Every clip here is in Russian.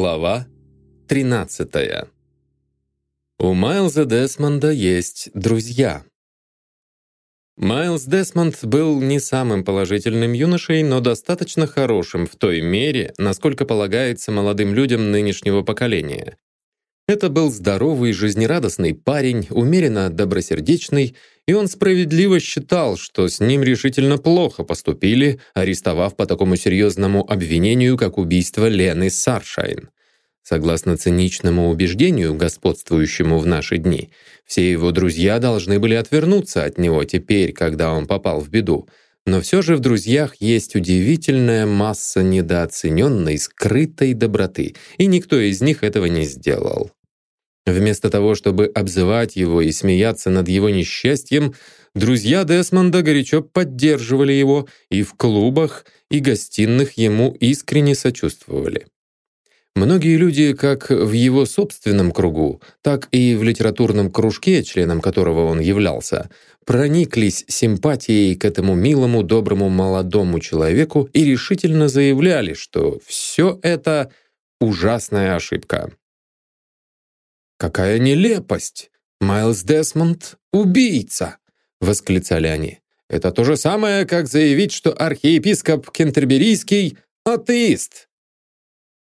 Глава 13 У Майлза Десмонда есть друзья. Майлз Десмонд был не самым положительным юношей, но достаточно хорошим в той мере, насколько полагается молодым людям нынешнего поколения. Это был здоровый, жизнерадостный парень, умеренно добросердечный, и он справедливо считал, что с ним решительно плохо поступили, арестовав по такому серьезному обвинению, как убийство Лены Саршайн. Согласно циничному убеждению, господствующему в наши дни, все его друзья должны были отвернуться от него теперь, когда он попал в беду. Но все же в друзьях есть удивительная масса недооцененной, скрытой доброты, и никто из них этого не сделал. Вместо того, чтобы обзывать его и смеяться над его несчастьем, друзья Десмонда горячо поддерживали его и в клубах, и гостиных ему искренне сочувствовали. Многие люди, как в его собственном кругу, так и в литературном кружке, членом которого он являлся, прониклись симпатией к этому милому, доброму молодому человеку и решительно заявляли, что все это ужасная ошибка. «Какая нелепость! Майлз Десмонд — убийца!» — восклицали они. «Это то же самое, как заявить, что архиепископ Кентерберийский — атеист!»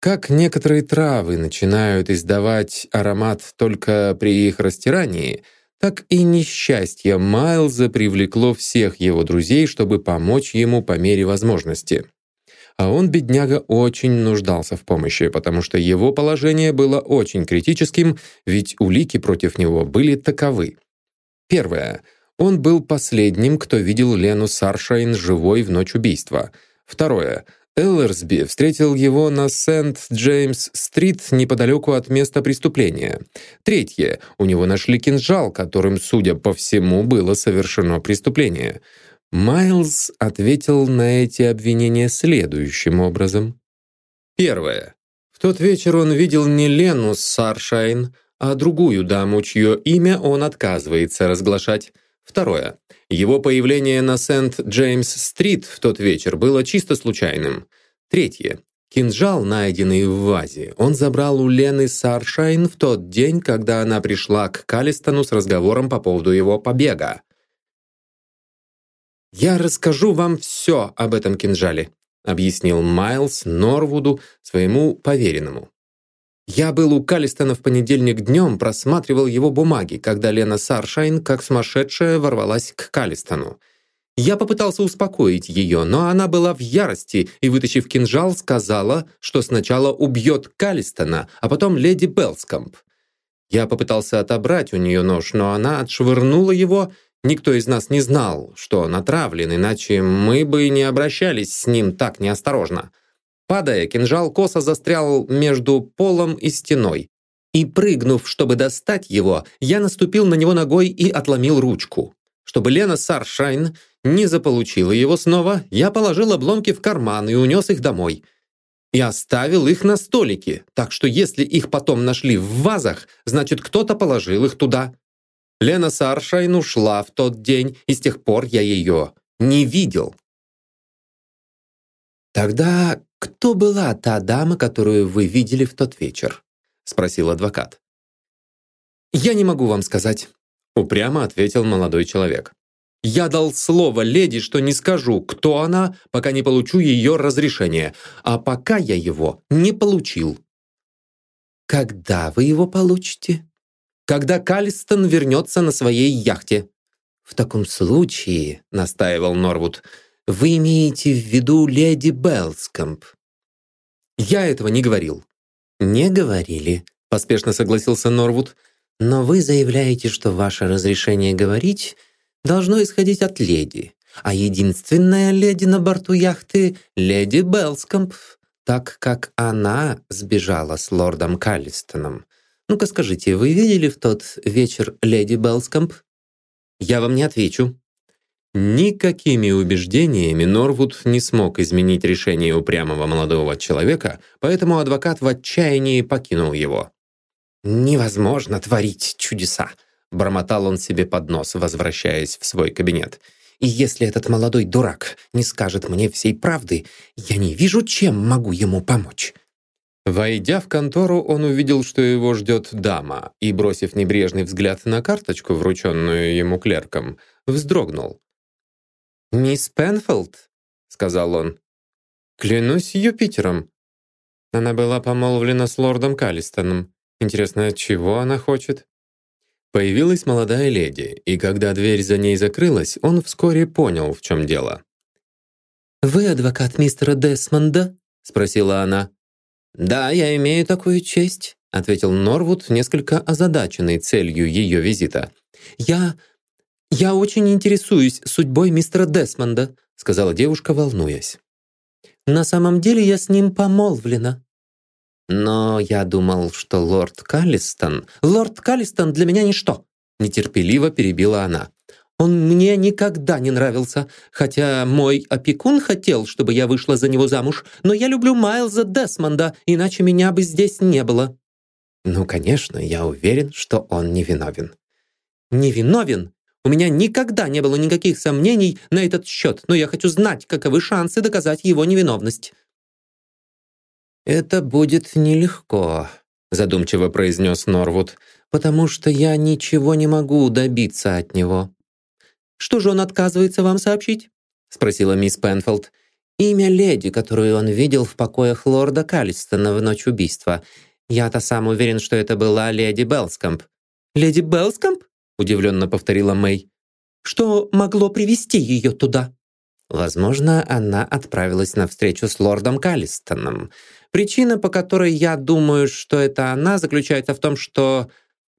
Как некоторые травы начинают издавать аромат только при их растирании, так и несчастье Майлза привлекло всех его друзей, чтобы помочь ему по мере возможности. А он, бедняга, очень нуждался в помощи, потому что его положение было очень критическим, ведь улики против него были таковы. Первое. Он был последним, кто видел Лену Саршайн живой в ночь убийства. Второе. Эллерсби встретил его на Сент-Джеймс-стрит неподалеку от места преступления. Третье. У него нашли кинжал, которым, судя по всему, было совершено преступление. Майлз ответил на эти обвинения следующим образом. Первое. В тот вечер он видел не Лену Саршайн, а другую даму, чье имя он отказывается разглашать. Второе. Его появление на Сент-Джеймс-стрит в тот вечер было чисто случайным. Третье. Кинжал, найденный в вазе, он забрал у Лены Саршайн в тот день, когда она пришла к Калистону с разговором по поводу его побега. «Я расскажу вам все об этом кинжале», объяснил Майлз Норвуду, своему поверенному. «Я был у Калистона в понедельник днем, просматривал его бумаги, когда Лена Саршайн, как сумасшедшая, ворвалась к Калистону. Я попытался успокоить ее, но она была в ярости и, вытащив кинжал, сказала, что сначала убьет Калистона, а потом леди Белскомп. Я попытался отобрать у нее нож, но она отшвырнула его Никто из нас не знал, что он отравлен, иначе мы бы не обращались с ним так неосторожно. Падая, кинжал косо застрял между полом и стеной. И прыгнув, чтобы достать его, я наступил на него ногой и отломил ручку. Чтобы Лена Саршайн не заполучила его снова, я положил обломки в карман и унес их домой. И оставил их на столике, так что если их потом нашли в вазах, значит кто-то положил их туда. Лена Саршайн ушла в тот день, и с тех пор я ее не видел. «Тогда кто была та дама, которую вы видели в тот вечер?» — спросил адвокат. «Я не могу вам сказать», — упрямо ответил молодой человек. «Я дал слово леди, что не скажу, кто она, пока не получу ее разрешение, а пока я его не получил». «Когда вы его получите?» Когда Калистон вернется на своей яхте». «В таком случае», — настаивал Норвуд, «вы имеете в виду леди Белскомп». «Я этого не говорил». «Не говорили», — поспешно согласился Норвуд. «Но вы заявляете, что ваше разрешение говорить должно исходить от леди, а единственная леди на борту яхты — леди Белскомп, так как она сбежала с лордом Каллистоном. Ну-ка скажите, вы видели в тот вечер леди Белскомп? Я вам не отвечу. Никакими убеждениями Норвуд не смог изменить решение упрямого молодого человека, поэтому адвокат в отчаянии покинул его. «Невозможно творить чудеса», — бормотал он себе под нос, возвращаясь в свой кабинет. «И если этот молодой дурак не скажет мне всей правды, я не вижу, чем могу ему помочь». Войдя в контору, он увидел, что его ждет дама, и, бросив небрежный взгляд на карточку, врученную ему клерком, вздрогнул. «Мисс Пенфилд», — сказал он, — «клянусь Юпитером». Она была помолвлена с лордом Калистоном. Интересно, чего она хочет? Появилась молодая леди, и когда дверь за ней закрылась, он вскоре понял, в чем дело. «Вы адвокат мистера Десмонда?» — спросила она. «Да, я имею такую честь», — ответил Норвуд, несколько озадаченный целью ее визита. «Я... я очень интересуюсь судьбой мистера Десмонда», — сказала девушка, волнуясь. «На самом деле я с ним помолвлена». «Но я думал, что лорд Каллистон...» «Лорд Каллистон для меня ничто», — нетерпеливо перебила она. Он мне никогда не нравился, хотя мой опекун хотел, чтобы я вышла за него замуж, но я люблю Майлза Десмонда, иначе меня бы здесь не было». «Ну, конечно, я уверен, что он невиновен». «Невиновен? У меня никогда не было никаких сомнений на этот счет, но я хочу знать, каковы шансы доказать его невиновность». «Это будет нелегко», — задумчиво произнес Норвуд, «потому что я ничего не могу добиться от него». Что же он отказывается вам сообщить?» — спросила мисс Пенфилд. «Имя леди, которую он видел в покоях лорда Каллистона в ночь убийства. Я-то сам уверен, что это была леди Белскомп». «Леди Белскомп?» — удивленно повторила Мэй. «Что могло привести ее туда?» Возможно, она отправилась на встречу с лордом Каллистоном. Причина, по которой я думаю, что это она, заключается в том, что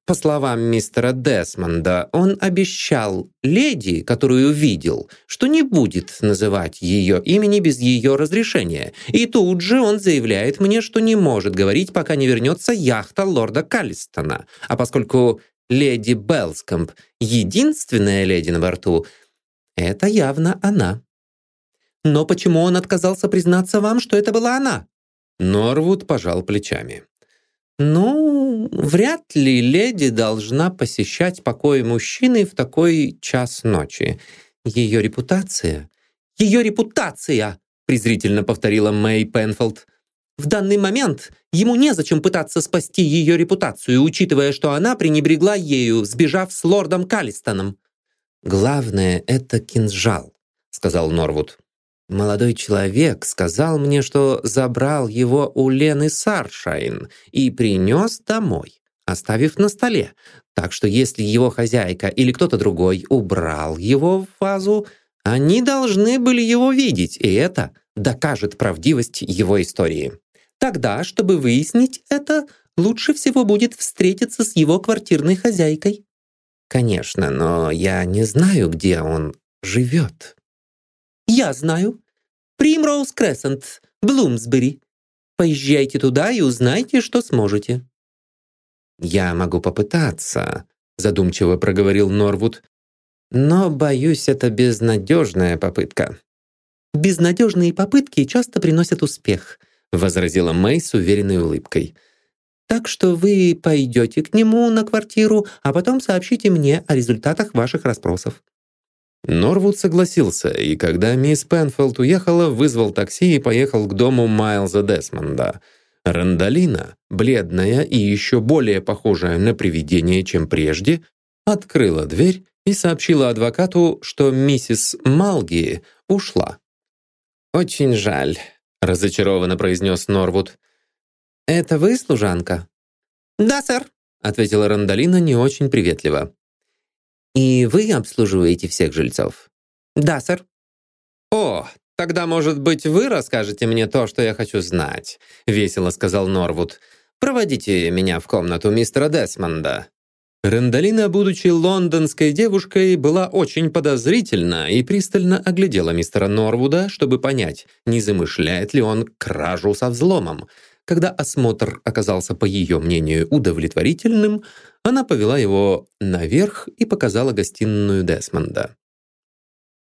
по словам мистера Десмонда, он обещал леди, которую видел, что не будет называть ее имени без ее разрешения. И тут же он заявляет мне, что не может говорить, пока не вернется яхта лорда Каллистона. А поскольку леди Белскомп — единственная леди на борту, это явно она. Но почему он отказался признаться вам, что это была она? Норвуд пожал плечами. Ну, вряд ли леди должна посещать покои мужчины в такой час ночи. Ее репутация... Ее репутация! презрительно повторила Мэй Пенфолд. В данный момент ему незачем пытаться спасти ее репутацию, учитывая, что она пренебрегла ею, сбежав с лордом Калистоном. «Главное — это кинжал», — сказал Норвуд. Молодой человек сказал мне, что забрал его у Лены Саршайн и принес домой, оставив на столе. Так что если его хозяйка или кто-то другой убрал его в вазу, они должны были его видеть, и это докажет правдивость его истории. Тогда, чтобы выяснить это, лучше всего будет встретиться с его квартирной хозяйкой. Конечно, но я не знаю, где он живет. «Я знаю. Примроуз Крессент, Блумсбери. Поезжайте туда и узнайте, что сможете». «Я могу попытаться», — задумчиво проговорил Норвуд. «Но, боюсь, это безнадежная попытка». «Безнадежные попытки часто приносят успех», — возразила Мэй с уверенной улыбкой. «Так что вы пойдете к нему на квартиру, а потом сообщите мне о результатах ваших расспросов». Норвуд согласился, и когда мисс Пенфилд уехала, вызвал такси и поехал к дому Майлза Десмонда. Рандалина, бледная и еще более похожая на привидение, чем прежде, открыла дверь и сообщила адвокату, что миссис Малги ушла. «Очень жаль», — разочарованно произнес Норвуд. «Это вы, служанка?» «Да, сэр», — ответила Рандалина не очень приветливо. «И вы обслуживаете всех жильцов?» «Да, сэр». «О, тогда, может быть, вы расскажете мне то, что я хочу знать», — весело сказал Норвуд. «Проводите меня в комнату мистера Десмонда». Рендалина, будучи лондонской девушкой, была очень подозрительна и пристально оглядела мистера Норвуда, чтобы понять, не замышляет ли он кражу со взломом. Когда осмотр оказался, по ее мнению, удовлетворительным, она повела его наверх и показала гостиную Десмонда.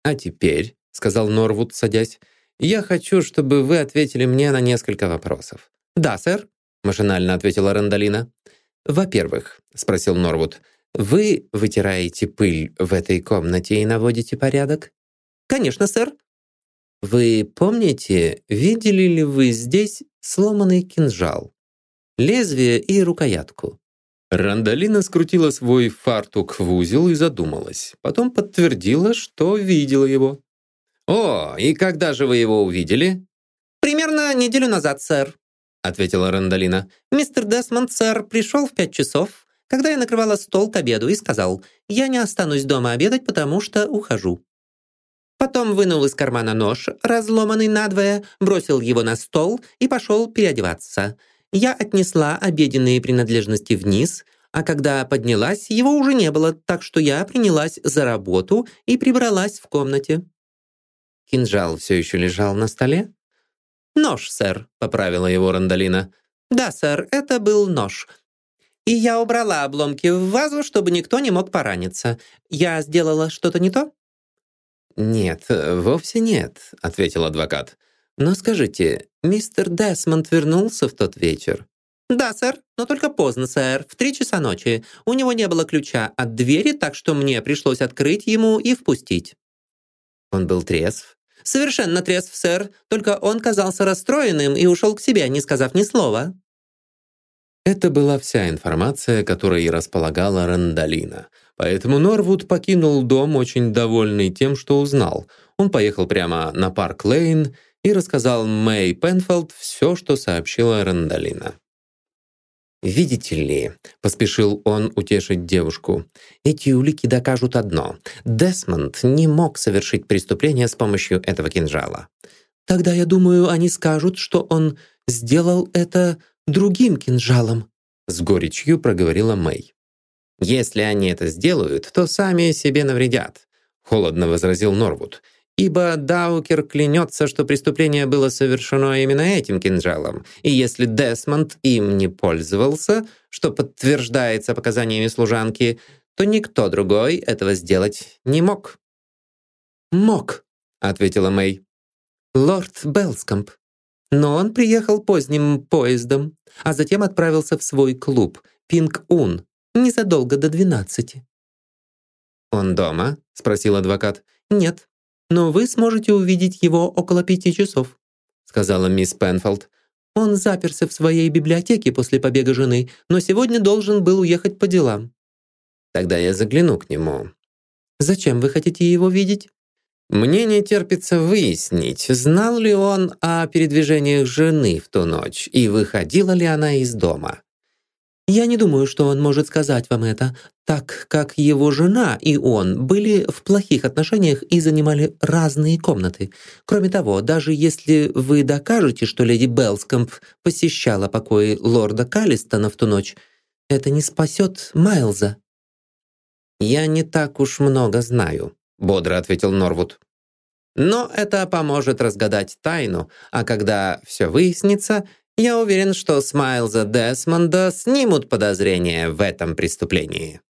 «А теперь», — сказал Норвуд, садясь, «я хочу, чтобы вы ответили мне на несколько вопросов». «Да, сэр», — машинально ответила Рандалина. «Во-первых», — спросил Норвуд, «вы вытираете пыль в этой комнате и наводите порядок?» «Конечно, сэр». «Вы помните, видели ли вы здесь сломанный кинжал, лезвие и рукоятку. Рандалина скрутила свой фартук в узел и задумалась. Потом подтвердила, что видела его. «О, и когда же вы его увидели?» «Примерно неделю назад, сэр», — ответила Рандалина. «Мистер Десмонд, сэр, пришел в пять часов, когда я накрывала стол к обеду и сказал, «Я не останусь дома обедать, потому что ухожу». Потом вынул из кармана нож, разломанный надвое, бросил его на стол и пошел переодеваться. Я отнесла обеденные принадлежности вниз, а когда поднялась, его уже не было, так что я принялась за работу и прибралась в комнате. Кинжал все еще лежал на столе? «Нож, сэр», — поправила его Рандалина. «Да, сэр, это был нож. И я убрала обломки в вазу, чтобы никто не мог пораниться. Я сделала что-то не то?» «Нет, вовсе нет», — ответил адвокат. «Но скажите, мистер Десмонд вернулся в тот вечер?» «Да, сэр, но только поздно, сэр, в три часа ночи. У него не было ключа от двери, так что мне пришлось открыть ему и впустить». «Он был трезв?» «Совершенно трезв, сэр, только он казался расстроенным и ушел к себе, не сказав ни слова». Это была вся информация, которой располагала Рандалина. Поэтому Норвуд покинул дом очень довольный тем, что узнал. Он поехал прямо на Парк-Лейн и рассказал Мэй Пенфолд все, что сообщила Рандалина. «Видите ли», — поспешил он утешить девушку, «эти улики докажут одно. Десмонд не мог совершить преступление с помощью этого кинжала». «Тогда, я думаю, они скажут, что он сделал это другим кинжалом», — с горечью проговорила Мэй. «Если они это сделают, то сами себе навредят», — холодно возразил Норвуд ибо Даукер клянется, что преступление было совершено именно этим кинжалом, и если Десмонд им не пользовался, что подтверждается показаниями служанки, то никто другой этого сделать не мог. «Мог», — ответила Мэй. «Лорд Белскомп. Но он приехал поздним поездом, а затем отправился в свой клуб «Пинг-Ун» незадолго до двенадцати». «Он дома?» — спросил адвокат. «Нет, но вы сможете увидеть его около пяти часов», сказала мисс Пенфолд. «Он заперся в своей библиотеке после побега жены, но сегодня должен был уехать по делам». «Тогда я загляну к нему». «Зачем вы хотите его видеть?» «Мне не терпится выяснить, знал ли он о передвижениях жены в ту ночь и выходила ли она из дома». Я не думаю, что он может сказать вам это, так как его жена и он были в плохих отношениях и занимали разные комнаты. Кроме того, даже если вы докажете, что леди Белскомп посещала покои лорда Каллистона в ту ночь, это не спасет Майлза». «Я не так уж много знаю», — бодро ответил Норвуд. «Но это поможет разгадать тайну, а когда все выяснится, я уверен, что с Майлза Десмонда снимут подозрения в этом преступлении.